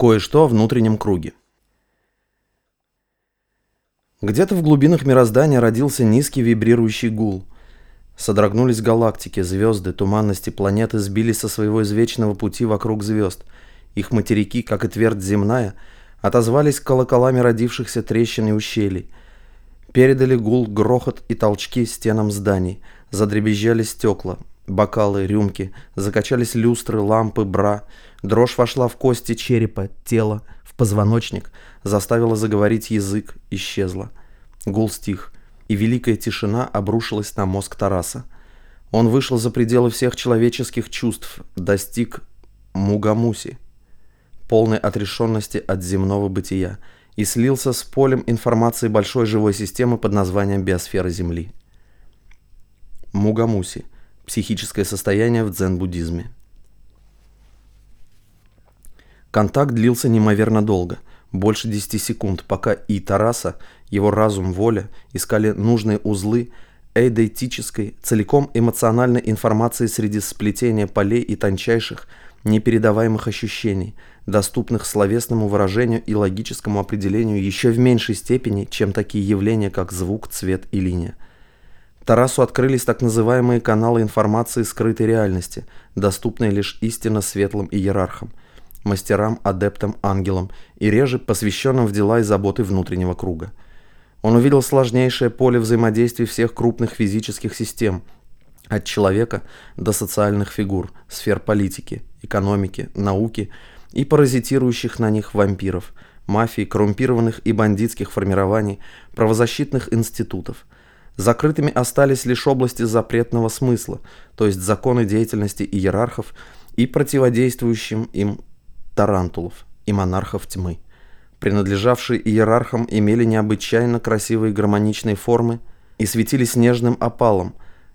Кое-что о внутреннем круге. Где-то в глубинах мироздания родился низкий вибрирующий гул. Содрогнулись галактики, звезды, туманности планеты сбились со своего извечного пути вокруг звезд. Их материки, как и твердь земная, отозвались колоколами родившихся трещин и ущелий. Передали гул, грохот и толчки стенам зданий. Задребезжали стекла, бокалы, рюмки, закачались люстры, лампы, бра. Дрожь вошла в кости черепа, тела, в позвоночник, заставила заговорить язык, исчезла. Гул стих, и великая тишина обрушилась на мозг Тараса. Он вышел за пределы всех человеческих чувств, достиг Мугамуси, полной отрешенности от земного бытия, и слился с полем информации большой живой системы под названием биосфера Земли. Мугамуси – Психическое состояние в дзен-буддизме. Контакт длился неимоверно долго, больше 10 секунд, пока и Тараса, его разум, воля искали нужные узлы эйдетической, целиком эмоциональной информации среди сплетения полей и тончайших, непередаваемых ощущений, доступных словесному выражению и логическому определению еще в меньшей степени, чем такие явления, как звук, цвет и линия. Тарасу открылись так называемые каналы информации скрытой реальности, доступные лишь истинно светлым иерархам, мастерам, адептам, ангелам и реже посвященным в дела и заботы внутреннего круга. Он увидел сложнейшее поле взаимодействий всех крупных физических систем, от человека до социальных фигур, сфер политики, экономики, науки и паразитирующих на них вампиров, мафии, коррумпированных и бандитских формирований, правозащитных институтов – Закрытыми остались лишь области запретного смысла, то есть законы деятельности иерархов и противодействующим им тарантулов и монархов тьмы. Принадлежавшие иерархам имели необычайно красивые гармоничные формы и светились нежным опалом.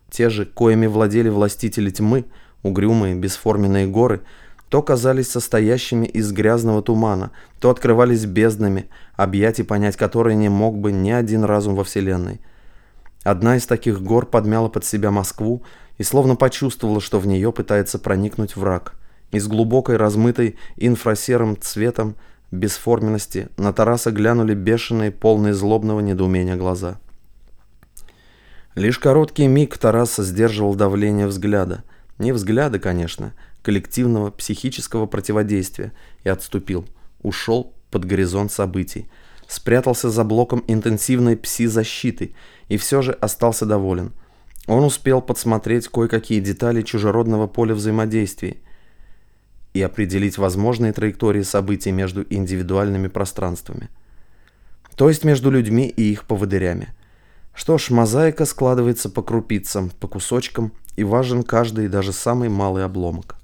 Те же, коими владели властители тьмы, угрюмые бесформенные горы, то казались состоящими из грязного тумана, то открывались безднами, объять понять которые не мог бы ни один разум во Вселенной – Одна из таких гор подмяла под себя Москву и словно почувствовала, что в нее пытается проникнуть враг. Из глубокой, размытой инфрасерым цветом бесформенности на Тараса глянули бешеные, полные злобного недоумения глаза. Лишь короткий миг Тараса сдерживал давление взгляда. Не взгляда, конечно, коллективного психического противодействия и отступил. Ушел под горизонт событий – спрятался за блоком интенсивной пси-защиты и все же остался доволен. Он успел подсмотреть кое-какие детали чужеродного поля взаимодействия и определить возможные траектории событий между индивидуальными пространствами. То есть между людьми и их поводырями. Что ж, мозаика складывается по крупицам, по кусочкам, и важен каждый, даже самый малый обломок.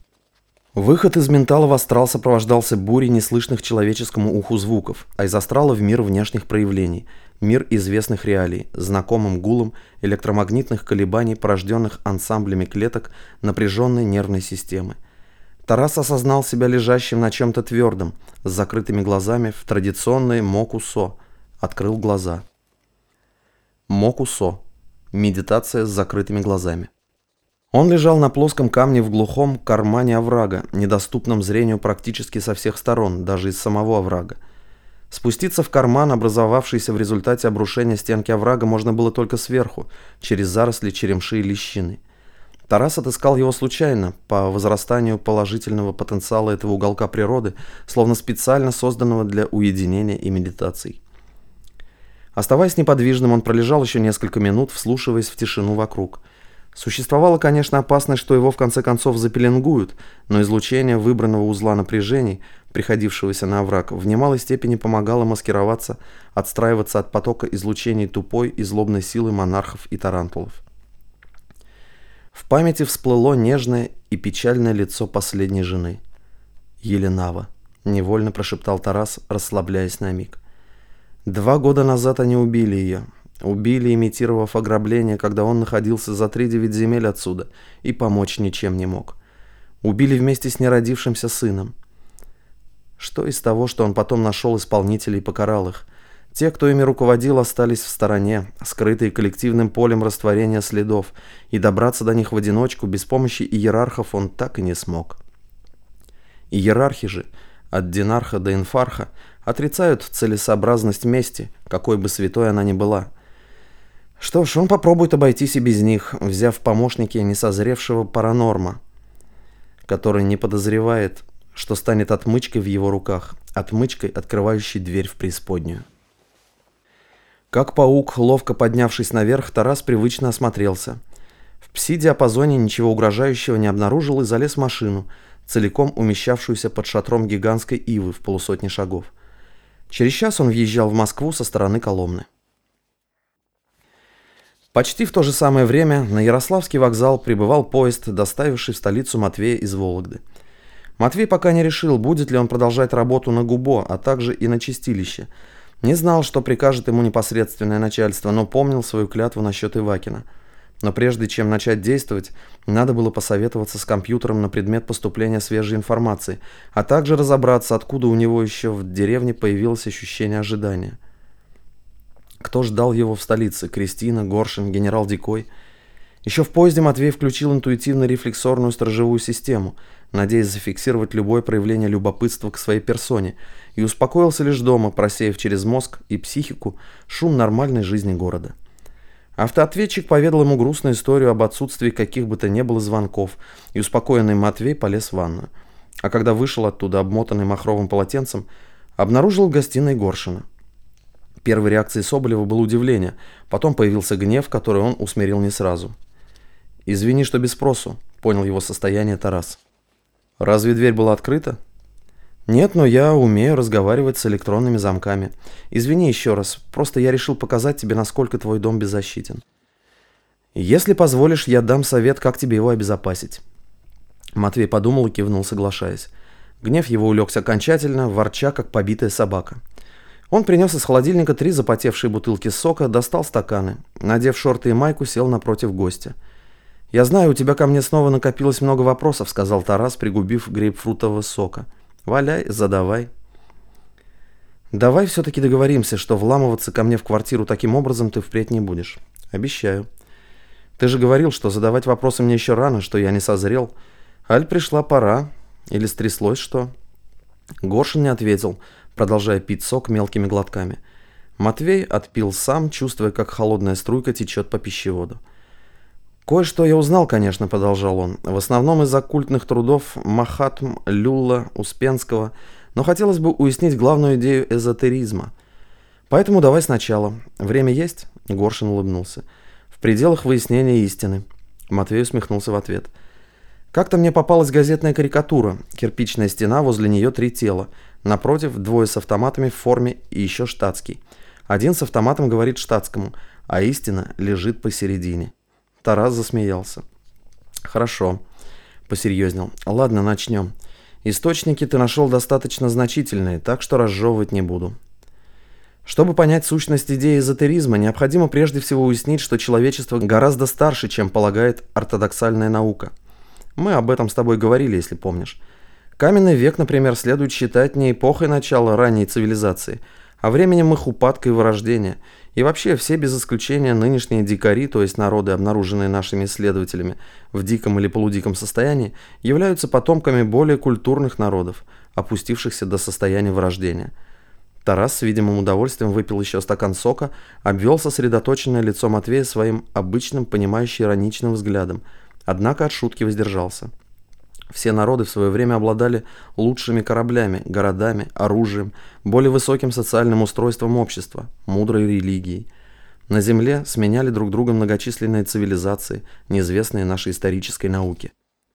Выход из ментала в астрал сопровождался бурей неслышных человеческому уху звуков, а из астрала в мир внешних проявлений, мир известных реалий, знакомым гулом электромагнитных колебаний, порожденных ансамблями клеток напряженной нервной системы. Тарас осознал себя лежащим на чем-то твердом, с закрытыми глазами в традиционной мокусо. Открыл глаза. Мокусо. Медитация с закрытыми глазами. Он лежал на плоском камне в глухом кармане оврага, недоступном зрению практически со всех сторон, даже из самого оврага. Спуститься в карман, образовавшийся в результате обрушения стенки оврага, можно было только сверху, через заросли черемши и лещины. Тарас отыскал его случайно, по возрастанию положительного потенциала этого уголка природы, словно специально созданного для уединения и медитаций. Оставаясь неподвижным, он пролежал еще несколько минут, вслушиваясь в тишину вокруг – Существовала, конечно, опасность, что его в конце концов запеленгуют, но излучение выбранного узла напряжений, приходившегося на овраг, в немалой степени помогало маскироваться, отстраиваться от потока излучений тупой и злобной силы монархов и тарантулов. В памяти всплыло нежное и печальное лицо последней жены. Еленава, невольно прошептал Тарас, расслабляясь на миг. Два года назад они убили ее, Убили, имитировав ограбление, когда он находился за три-девять земель отсюда и помочь ничем не мог. Убили вместе с неродившимся сыном. Что из того, что он потом нашел исполнителей и покарал их? Те, кто ими руководил, остались в стороне, скрытые коллективным полем растворения следов, и добраться до них в одиночку без помощи иерархов он так и не смог. Иерархи же, от Динарха до Инфарха, отрицают целесообразность мести, какой бы святой она ни была. Что ж, он попробует обойтись и без них, взяв помощники несозревшего паранорма, который не подозревает, что станет отмычкой в его руках, отмычкой, открывающей дверь в преисподнюю. Как паук, ловко поднявшись наверх, Тарас привычно осмотрелся. В пси-диапазоне ничего угрожающего не обнаружил и залез в машину, целиком умещавшуюся под шатром гигантской ивы в полусотни шагов. Через час он въезжал в Москву со стороны Коломны. Почти в то же самое время на Ярославский вокзал прибывал поезд, доставивший в столицу Матвея из Вологды. Матвей пока не решил, будет ли он продолжать работу на ГУБО, а также и на чистилище. Не знал, что прикажет ему непосредственное начальство, но помнил свою клятву насчет Ивакина. Но прежде чем начать действовать, надо было посоветоваться с компьютером на предмет поступления свежей информации, а также разобраться, откуда у него еще в деревне появилось ощущение ожидания. Кто ждал его в столице? Кристина, Горшин, генерал Дикой? Еще в поезде Матвей включил интуитивно-рефлексорную сторожевую систему, надеясь зафиксировать любое проявление любопытства к своей персоне, и успокоился лишь дома, просеяв через мозг и психику шум нормальной жизни города. Автоответчик поведал ему грустную историю об отсутствии каких бы то ни было звонков, и успокоенный Матвей полез в ванную. А когда вышел оттуда, обмотанный махровым полотенцем, обнаружил в гостиной Горшина. Первой реакцией Соболева было удивление, потом появился гнев, который он усмирил не сразу. «Извини, что без спросу», — понял его состояние Тарас. «Разве дверь была открыта?» «Нет, но я умею разговаривать с электронными замками. Извини еще раз, просто я решил показать тебе, насколько твой дом беззащитен. Если позволишь, я дам совет, как тебе его обезопасить». Матвей подумал и кивнул, соглашаясь. Гнев его улегся окончательно, ворча, как побитая собака. Он принес из холодильника три запотевшие бутылки сока, достал стаканы. Надев шорты и майку, сел напротив гостя. «Я знаю, у тебя ко мне снова накопилось много вопросов», — сказал Тарас, пригубив грейпфрутового сока. «Валяй, задавай». «Давай все-таки договоримся, что вламываться ко мне в квартиру таким образом ты впредь не будешь. Обещаю. Ты же говорил, что задавать вопросы мне еще рано, что я не созрел. Аль пришла пора. Или стряслось что?» Горшин не ответил, — продолжая пить сок мелкими глотками. Матвей отпил сам, чувствуя, как холодная струйка течет по пищеводу. «Кое-что я узнал, конечно», — продолжал он, — «в основном из оккультных трудов Махатм, Люлла, Успенского, но хотелось бы уяснить главную идею эзотеризма. Поэтому давай сначала. Время есть?» — Горшин улыбнулся. «В пределах выяснения истины». Матвей усмехнулся в ответ. «Как-то мне попалась газетная карикатура. Кирпичная стена, возле нее три тела. Напротив, двое с автоматами в форме и еще штатский. Один с автоматом говорит штатскому, а истина лежит посередине. Тарас засмеялся. «Хорошо», — посерьезнел. «Ладно, начнем. Источники ты нашел достаточно значительные, так что разжевывать не буду. Чтобы понять сущность идеи эзотеризма, необходимо прежде всего уяснить, что человечество гораздо старше, чем полагает ортодоксальная наука. Мы об этом с тобой говорили, если помнишь. Каменный век, например, следует считать не эпохой начала ранней цивилизации, а временем их упадка и вырождения. И вообще все без исключения нынешние дикари, то есть народы, обнаруженные нашими исследователями в диком или полудиком состоянии, являются потомками более культурных народов, опустившихся до состояния вырождения. Тарас с видимым удовольствием выпил еще стакан сока, обвел сосредоточенное лицо Матвея своим обычным, понимающим ироничным взглядом, однако от шутки воздержался. Все народы в свое время обладали лучшими кораблями, городами, оружием, более высоким социальным устройством общества, мудрой религией. На Земле сменяли друг друга многочисленные цивилизации, неизвестные нашей исторической науке.